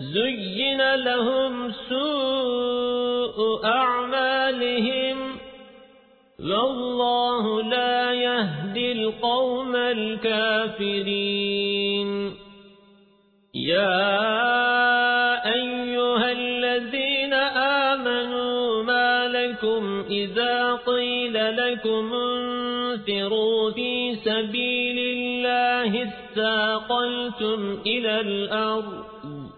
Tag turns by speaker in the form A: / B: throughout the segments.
A: زين لهم سوء أعمالهم والله لا يهدي القوم الكافرين يا أيها الذين آمنوا ما لكم إذا قيل لكم انفروا في سبيل الله استاقلتم إلى الأرض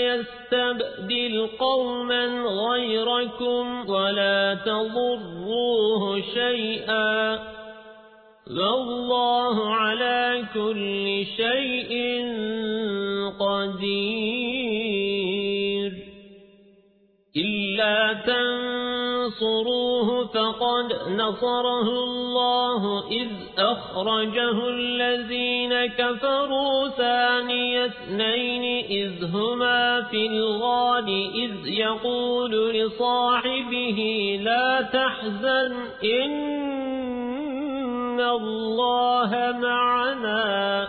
A: ويستبدل قوما غيركم ولا تضروه شيئا والله على كل شيء قدير إلا تنصروه فقد نصره الله إذ أخرجه الذين كفروا ثاني اثنين إذ هما في الغاد إذ يقول لصاحبه لا تحزن إن الله معنا